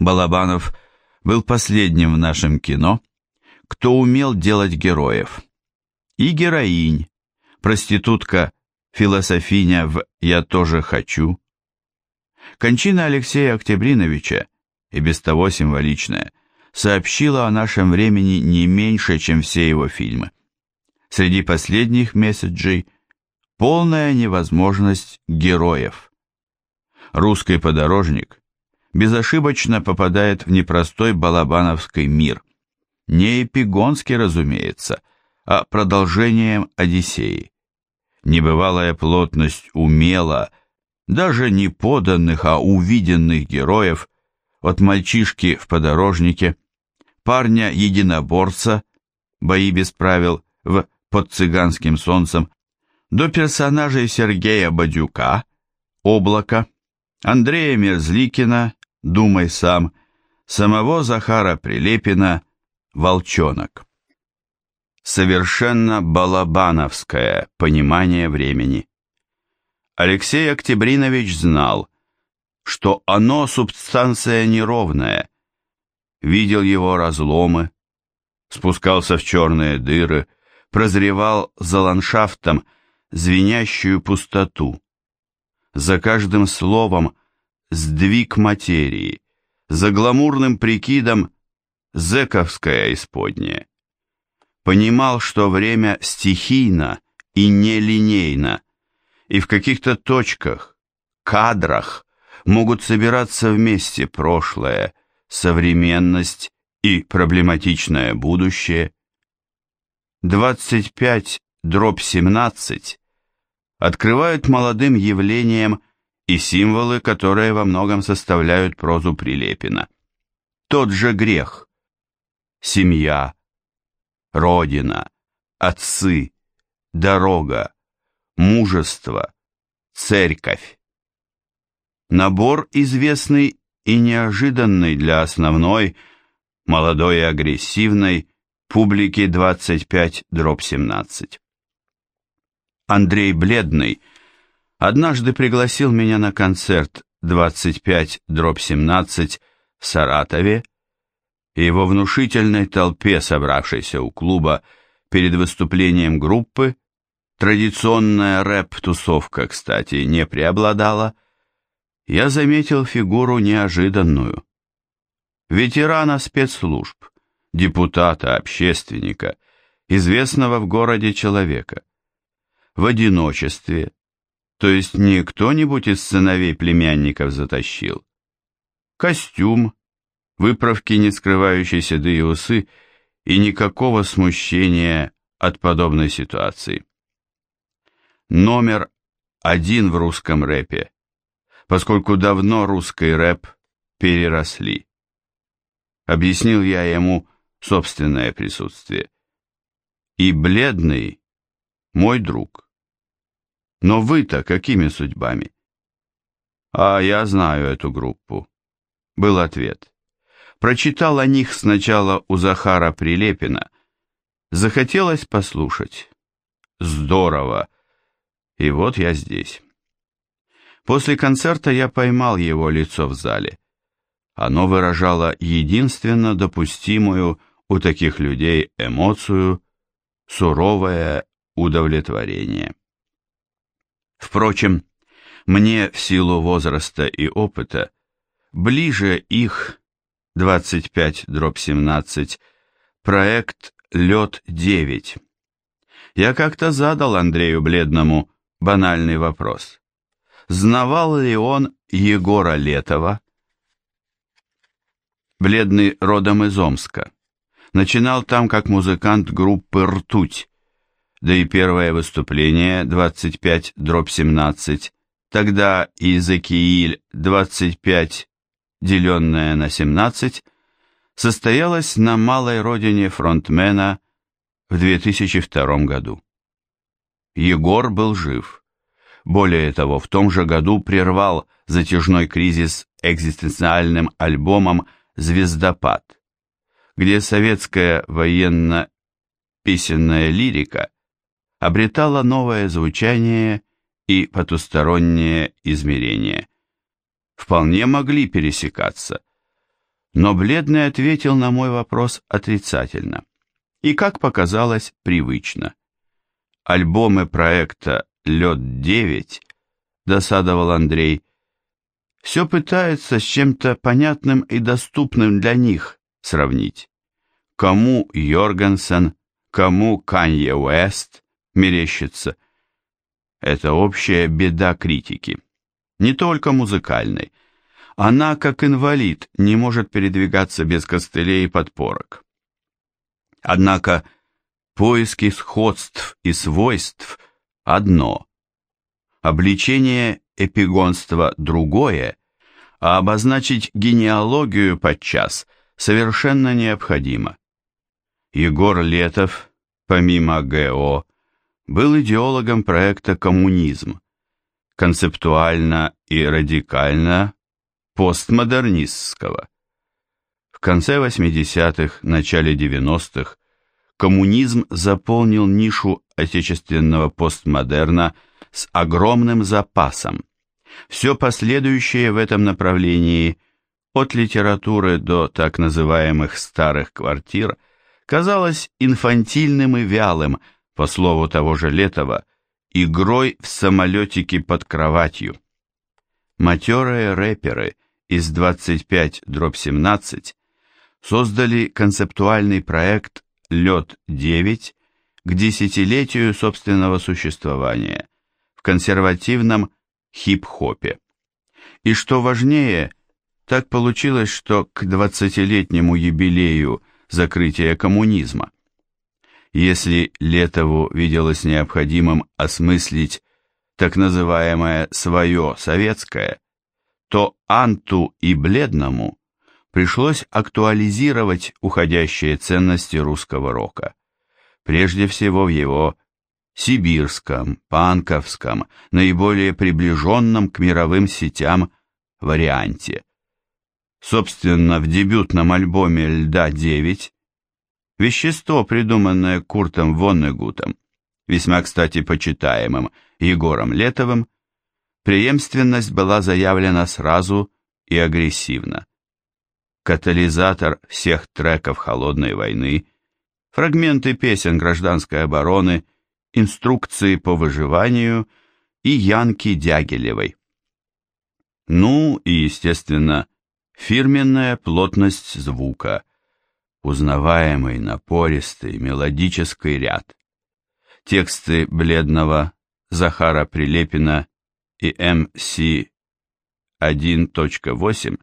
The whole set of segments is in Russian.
Балабанов был последним в нашем кино, кто умел делать героев. И героинь, проститутка философиня в «Я тоже хочу». Кончина Алексея Октябриновича, и без того символичная, сообщила о нашем времени не меньше, чем все его фильмы. Среди последних месседжей полная невозможность героев. Русский подорожник безошибочно попадает в непростой балабановский мир. Не эпигонский, разумеется, а продолжением Одиссеи. Небывалая плотность умела, даже не поданных, а увиденных героев, от мальчишки в подорожнике, парня-единоборца, бои без правил в «Под цыганским солнцем», до персонажей Сергея Бадюка, Облака, Андрея Мерзликина, Думай сам, самого Захара Прилепина, Волчонок. Совершенно балабановское понимание времени. Алексей Октябринович знал, что оно субстанция неровная, видел его разломы, спускался в черные дыры, прозревал за ландшафтом звенящую пустоту. За каждым словом сдвиг материи, за гламурным прикидом зэковское исподнее. Понимал, что время стихийно и нелинейно, и в каких-то точках, кадрах могут собираться вместе прошлое, современность и проблематичное будущее. 25 дробь 17 открывают молодым явлениям и символы, которые во многом составляют прозу Прилепина. Тот же грех. Семья, родина, отцы, дорога, мужество, церковь. Набор известный и неожиданный для основной, молодой и агрессивной, публики 25-17. Андрей Бледный однажды пригласил меня на концерт 25-17 в Саратове, и его внушительной толпе, собравшейся у клуба перед выступлением группы, традиционная рэп-тусовка, кстати, не преобладала, я заметил фигуру неожиданную. Ветерана спецслужб, депутата, общественника, известного в городе человека. В одиночестве, то есть не кто-нибудь из сыновей племянников затащил. Костюм, выправки, не скрывающие седые усы, и никакого смущения от подобной ситуации. Номер один в русском рэпе поскольку давно русский рэп переросли. Объяснил я ему собственное присутствие. И бледный мой друг. Но вы-то какими судьбами? А я знаю эту группу. Был ответ. Прочитал о них сначала у Захара Прилепина. Захотелось послушать. Здорово. И вот я здесь. После концерта я поймал его лицо в зале. Оно выражало единственно допустимую у таких людей эмоцию суровое удовлетворение. Впрочем, мне в силу возраста и опыта ближе их 25-17 проект «Лед-9». Я как-то задал Андрею Бледному банальный вопрос знавал ли он Егора Летова? Бледный родом из Омска. Начинал там как музыкант группы «Ртуть», да и первое выступление 25 дробь 17, тогда Изекииль 25 деленное на 17, состоялось на малой родине фронтмена в 2002 году. Егор был жив. Более того, в том же году прервал затяжной кризис экзистенциальным альбомом «Звездопад», где советская военно-песенная лирика обретала новое звучание и потустороннее измерение. Вполне могли пересекаться. Но Бледный ответил на мой вопрос отрицательно. И, как показалось, привычно. Альбомы проекта «Лед-9», досадовал Андрей, все пытается с чем-то понятным и доступным для них сравнить. Кому Йоргенсен, кому Канье Уэст мерещится. Это общая беда критики. Не только музыкальной. Она, как инвалид, не может передвигаться без костылей и подпорок. Однако поиски сходств и свойств – одно. Обличение эпигонства – другое, а обозначить генеалогию подчас совершенно необходимо. Егор Летов, помимо ГО, был идеологом проекта «Коммунизм», концептуально и радикально постмодернистского. В конце 80-х, начале 90-х коммунизм заполнил нишу отечественного постмодерна с огромным запасом. Все последующее в этом направлении, от литературы до так называемых старых квартир, казалось инфантильным и вялым, по слову того же Летова, игрой в самолетики под кроватью. Матерые рэперы из 25 дробь 17 создали концептуальный проект «Лед-9» к десятилетию собственного существования в консервативном хип-хопе. И что важнее, так получилось, что к 20-летнему юбилею закрытия коммунизма, если Летову виделось необходимым осмыслить так называемое «свое советское», то Анту и Бледному пришлось актуализировать уходящие ценности русского рока, прежде всего в его сибирском, панковском, наиболее приближенном к мировым сетям варианте. Собственно, в дебютном альбоме «Льда-9» вещество, придуманное Куртом Воннегутом, весьма, кстати, почитаемым Егором Летовым, преемственность была заявлена сразу и агрессивно. Катализатор всех треков «Холодной войны», фрагменты песен гражданской обороны – инструкции по выживанию и Янки Дягилевой. Ну и, естественно, фирменная плотность звука, узнаваемый, напористый, мелодический ряд. Тексты Бледного, Захара Прилепина и М.С. 1.8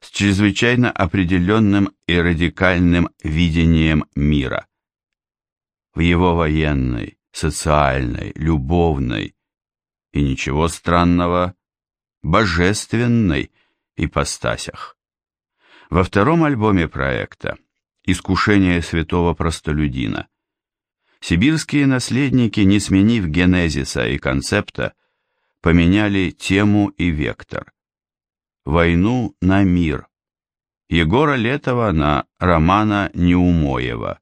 с чрезвычайно определенным и радикальным видением мира. В его военной, социальной, любовной и ничего странного, божественной ипостасях. Во втором альбоме проекта «Искушение святого простолюдина» сибирские наследники, не сменив генезиса и концепта, поменяли тему и вектор. Войну на мир. Егора Летова на Романа Неумоева.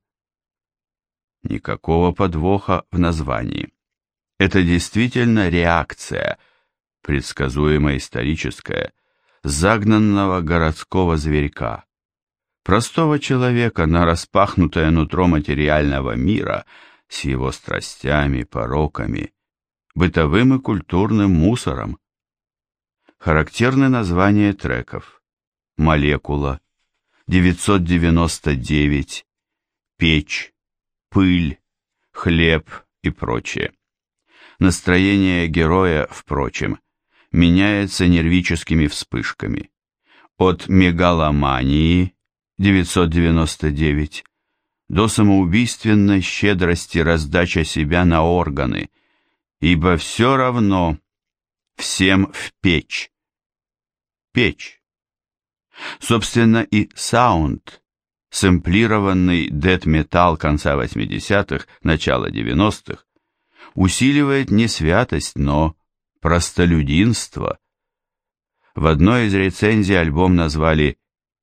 Никакого подвоха в названии. Это действительно реакция, предсказуемая историческая, загнанного городского зверька, простого человека на распахнутое нутро материального мира с его страстями, пороками, бытовым и культурным мусором. Характерны названия треков. Молекула, 999, печь, пыль, хлеб и прочее. Настроение героя, впрочем, меняется нервическими вспышками. От мегаломании 999 до самоубийственной щедрости раздача себя на органы, ибо все равно всем в печь. Печь. Собственно, и саунд сэмплированный дэт-металл конца 80-х, начала 90-х, усиливает не святость, но простолюдинство. В одной из рецензий альбом назвали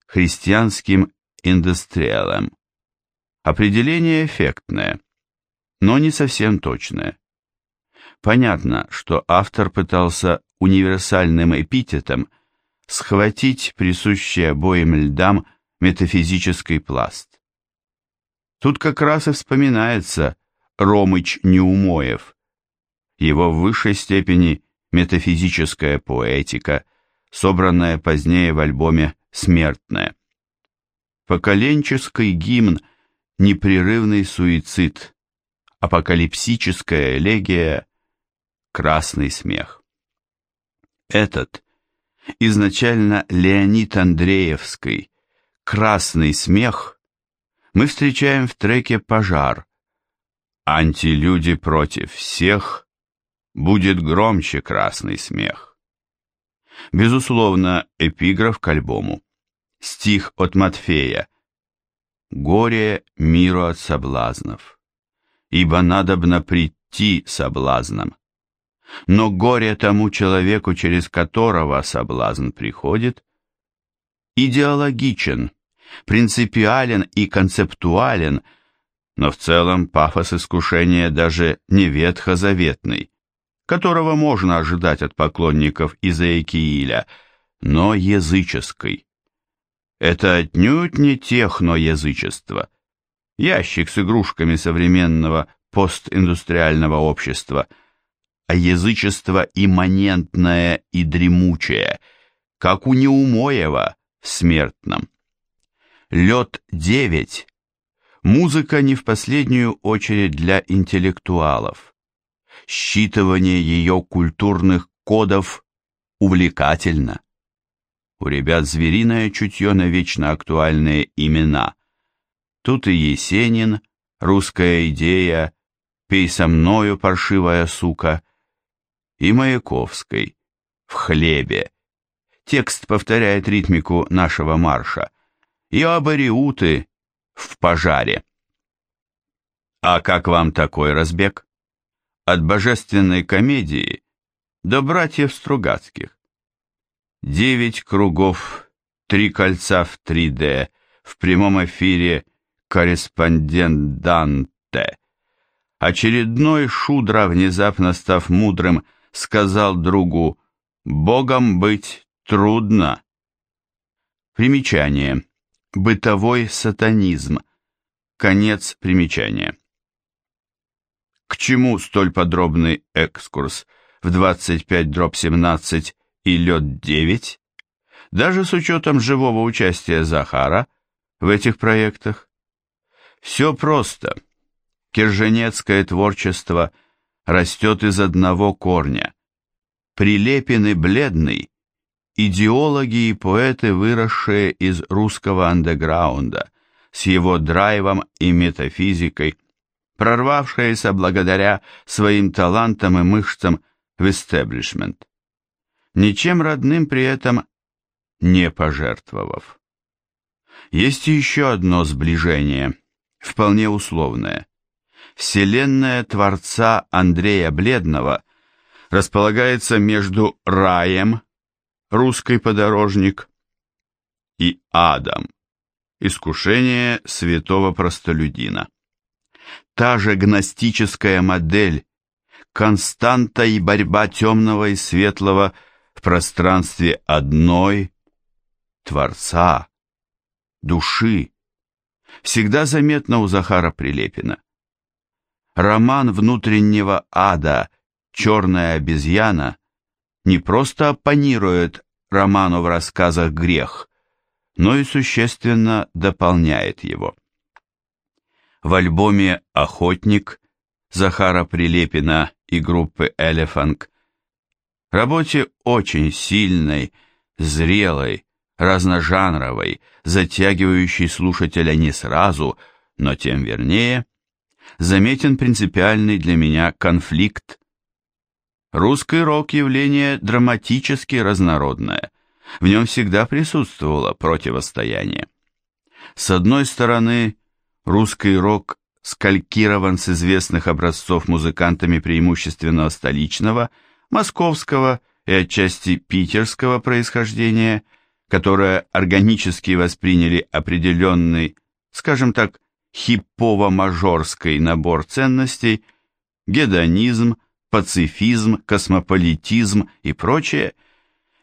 христианским индустриалом. Определение эффектное, но не совсем точное. Понятно, что автор пытался универсальным эпитетом схватить присущие обоим льдам метафизический пласт. Тут как раз и вспоминается Ромыч Неумоев, его в высшей степени метафизическая поэтика, собранная позднее в альбоме «Смертная». Поколенческий гимн «Непрерывный суицид», апокалипсическая элегия «Красный смех». Этот, изначально Леонид Андреевский, «Красный смех» мы встречаем в треке «Пожар». Антилюди против всех, будет громче красный смех. Безусловно, эпиграф к альбому. Стих от Матфея. «Горе миру от соблазнов, ибо надобно прийти соблазном. Но горе тому человеку, через которого соблазн приходит, идеологичен, принципиален и концептуален, но в целом пафос искушения даже не ветхозаветный, которого можно ожидать от поклонников Изаикииля, но языческий. Это отнюдь не техноязычество. Ящик с игрушками современного постиндустриального общества, а язычество имманентное и дремучее, как у Неумоева в смертном. Лед 9. Музыка не в последнюю очередь для интеллектуалов. Считывание ее культурных кодов увлекательно. У ребят звериное чутье на вечно актуальные имена. Тут и Есенин, русская идея, пей со мною, паршивая сука, и Маяковской, в хлебе. Текст повторяет ритмику нашего марша. И абориуты в пожаре. А как вам такой разбег? От божественной комедии до братьев Стругацких. Девять кругов, три кольца в 3D, в прямом эфире корреспондент Данте. Очередной шудра, внезапно став мудрым, сказал другу «Богом быть трудно». Примечание. Бытовой сатанизм. Конец примечания. К чему столь подробный экскурс в 25 дробь 17 и лед 9, даже с учетом живого участия Захара в этих проектах. Все просто. Кирженецкое творчество растет из одного корня. Прилепин и Бледный – идеологи и поэты, выросшие из русского андеграунда, с его драйвом и метафизикой, прорвавшиеся благодаря своим талантам и мышцам в истеблишмент ничем родным при этом не пожертвовав. Есть еще одно сближение, вполне условное. Вселенная Творца Андрея Бледного располагается между раем, русский подорожник, и адом, искушение святого простолюдина. Та же гностическая модель, константа и борьба темного и светлого – в пространстве одной Творца, души, всегда заметно у Захара Прилепина. Роман внутреннего ада «Черная обезьяна» не просто оппонирует роману в рассказах «Грех», но и существенно дополняет его. В альбоме «Охотник» Захара Прилепина и группы «Элефанг» Работе очень сильной, зрелой, разножанровой, затягивающей слушателя не сразу, но тем вернее, заметен принципиальный для меня конфликт. Русский рок – явление драматически разнородное, в нем всегда присутствовало противостояние. С одной стороны, русский рок скалькирован с известных образцов музыкантами преимущественно столичного – московского и отчасти питерского происхождения, которые органически восприняли определенный, скажем так, хиппово-мажорский набор ценностей, гедонизм, пацифизм, космополитизм и прочее,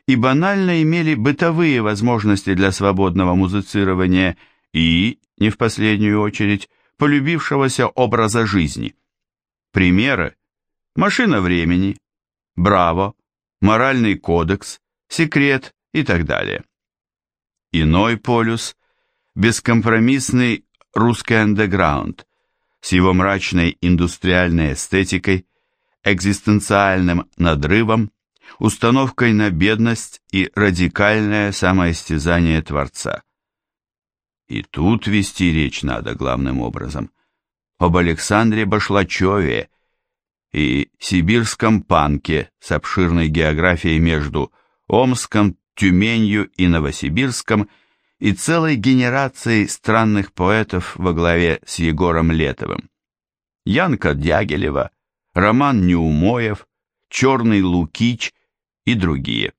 и банально имели бытовые возможности для свободного музицирования и, не в последнюю очередь, полюбившегося образа жизни. Примеры – машина времени, браво, моральный кодекс, секрет и так далее. Иной полюс – бескомпромиссный русский андеграунд с его мрачной индустриальной эстетикой, экзистенциальным надрывом, установкой на бедность и радикальное самоистязание Творца. И тут вести речь надо главным образом об Александре Башлачеве и сибирском панке с обширной географией между Омском, Тюменью и Новосибирском и целой генерацией странных поэтов во главе с Егором Летовым. Янка Дягилева, Роман Неумоев, Черный Лукич и другие.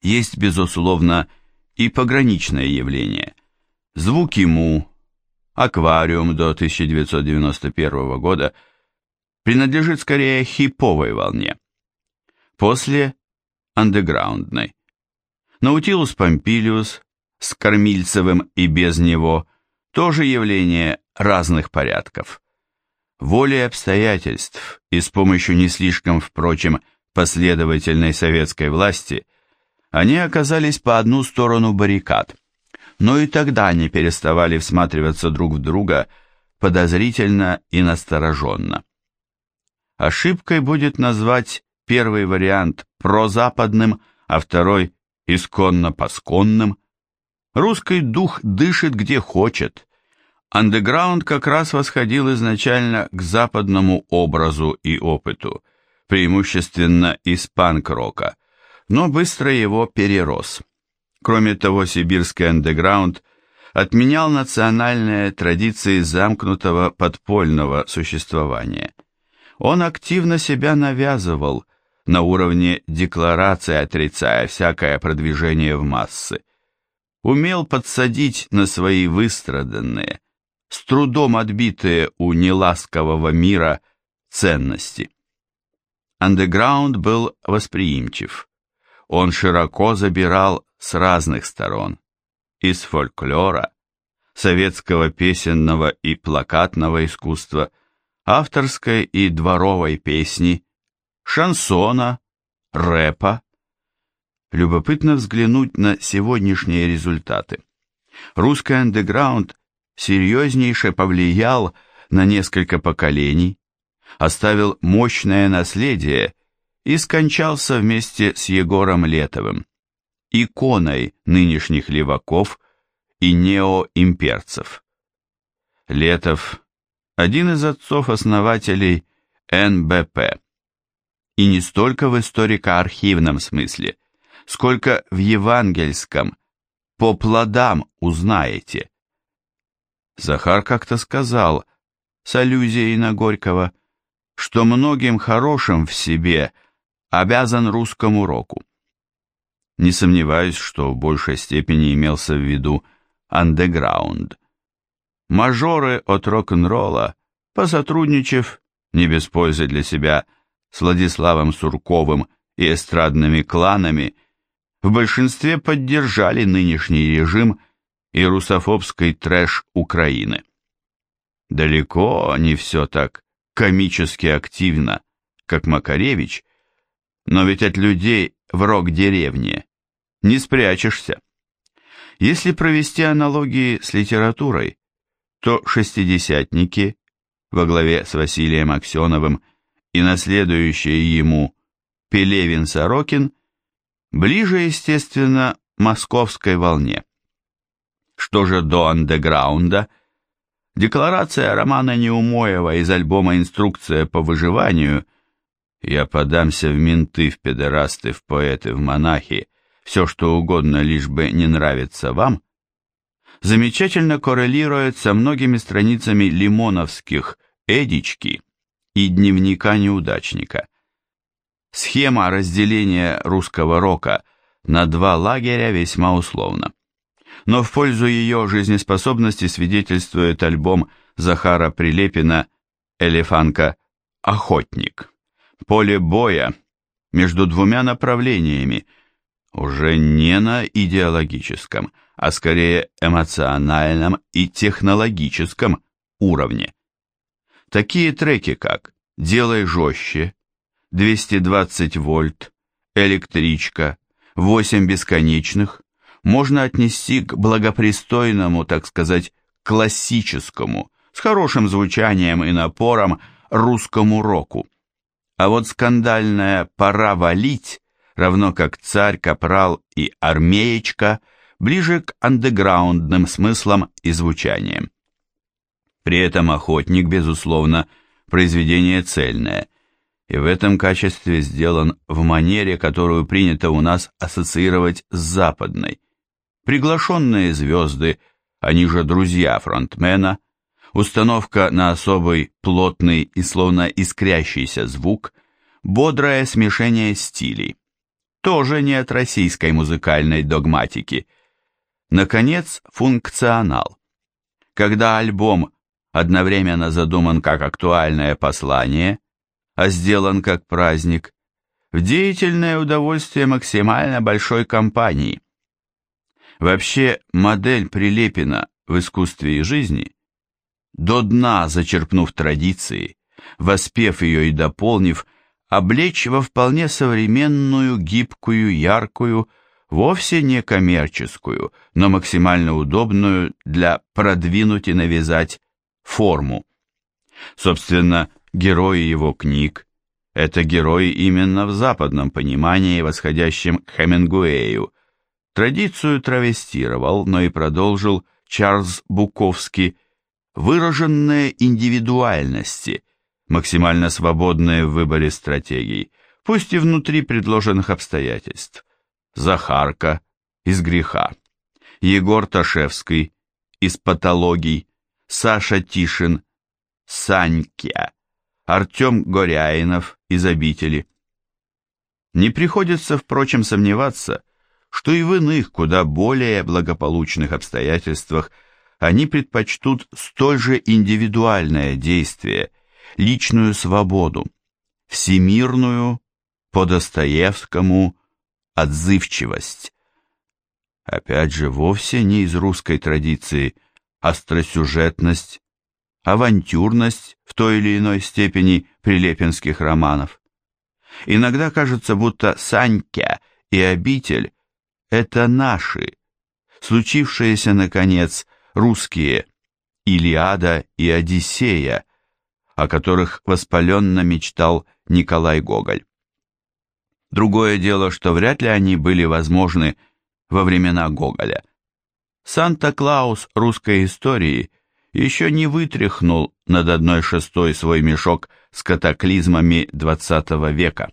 Есть, безусловно, и пограничное явление. Звуки Му, аквариум до 1991 года принадлежит скорее хиповой волне. После – андеграундной. Наутилус Помпилиус с Кормильцевым и без него – тоже явление разных порядков. Волей обстоятельств и с помощью не слишком, впрочем, последовательной советской власти, они оказались по одну сторону баррикад – но и тогда не переставали всматриваться друг в друга подозрительно и настороженно. Ошибкой будет назвать первый вариант прозападным, а второй исконно-посконным. Русский дух дышит где хочет. Андеграунд как раз восходил изначально к западному образу и опыту, преимущественно из панк-рока, но быстро его перерос. Кроме того, сибирский андеграунд отменял национальные традиции замкнутого подпольного существования. Он активно себя навязывал на уровне декларации, отрицая всякое продвижение в массы. Умел подсадить на свои выстраданные, с трудом отбитые у неласкового мира ценности. Андеграунд был восприимчив. Он широко забирал с разных сторон, из фольклора, советского песенного и плакатного искусства, авторской и дворовой песни, шансона, рэпа. Любопытно взглянуть на сегодняшние результаты. Русский андеграунд серьезнейше повлиял на несколько поколений, оставил мощное наследие и скончался вместе с Егором Летовым иконой нынешних леваков и неоимперцев. Летов – один из отцов-основателей НБП. И не столько в историко-архивном смысле, сколько в евангельском «по плодам узнаете». Захар как-то сказал, с аллюзией на Горького, что многим хорошим в себе обязан русскому року. Не сомневаюсь, что в большей степени имелся в виду андеграунд. Мажоры от рок-н-ролла, посотрудничав, не без пользы для себя, с Владиславом Сурковым и эстрадными кланами, в большинстве поддержали нынешний режим и русофобский трэш Украины. Далеко не все так комически активно, как Макаревич, но ведь от людей в рок-деревне не спрячешься. Если провести аналогии с литературой, то шестидесятники во главе с Василием Аксеновым и наследующие ему Пелевин-Сорокин ближе, естественно, московской волне. Что же до андеграунда? Декларация романа Неумоева из альбома «Инструкция по выживанию» «Я подамся в менты, в педерасты, в поэты, в монахи», все что угодно, лишь бы не нравится вам, замечательно коррелирует со многими страницами лимоновских «Эдички» и дневника неудачника. Схема разделения русского рока на два лагеря весьма условна. Но в пользу ее жизнеспособности свидетельствует альбом Захара Прилепина «Элефанка. Охотник». Поле боя между двумя направлениями – уже не на идеологическом, а скорее эмоциональном и технологическом уровне. Такие треки как «Делай жестче», «220 вольт», «Электричка», «8 бесконечных» можно отнести к благопристойному, так сказать, классическому, с хорошим звучанием и напором русскому року. А вот скандальная «Пора валить», равно как «Царь», «Капрал» и «Армеечка», ближе к андеграундным смыслам и звучаниям. При этом «Охотник», безусловно, произведение цельное, и в этом качестве сделан в манере, которую принято у нас ассоциировать с западной. Приглашенные звезды, они же друзья фронтмена, установка на особый плотный и словно искрящийся звук, бодрое смешение стилей. Тоже не от российской музыкальной догматики. Наконец, функционал. Когда альбом одновременно задуман как актуальное послание, а сделан как праздник, в деятельное удовольствие максимально большой компании. Вообще, модель Прилепина в искусстве и жизни до дна зачерпнув традиции, воспев ее и дополнив, облечь во вполне современную, гибкую, яркую, вовсе не коммерческую, но максимально удобную для продвинуть и навязать форму. Собственно, герои его книг – это герои именно в западном понимании, восходящем к Хемингуэю. Традицию травестировал, но и продолжил Чарльз Буковский – выраженные индивидуальности, максимально свободные в выборе стратегий, пусть и внутри предложенных обстоятельств. Захарка из греха, Егор Ташевский из патологий, Саша Тишин, Санькя, Артем Горяинов из обители. Не приходится, впрочем, сомневаться, что и в иных, куда более благополучных обстоятельствах – они предпочтут столь же индивидуальное действие, личную свободу, всемирную, по Достоевскому, отзывчивость. Опять же, вовсе не из русской традиции остросюжетность, авантюрность в той или иной степени прилепинских романов. Иногда кажется, будто Санька и обитель – это наши, случившиеся, наконец, русские «Илиада» и «Одиссея», о которых воспаленно мечтал Николай Гоголь. Другое дело, что вряд ли они были возможны во времена Гоголя. Санта-Клаус русской истории еще не вытряхнул над одной шестой свой мешок с катаклизмами XX века.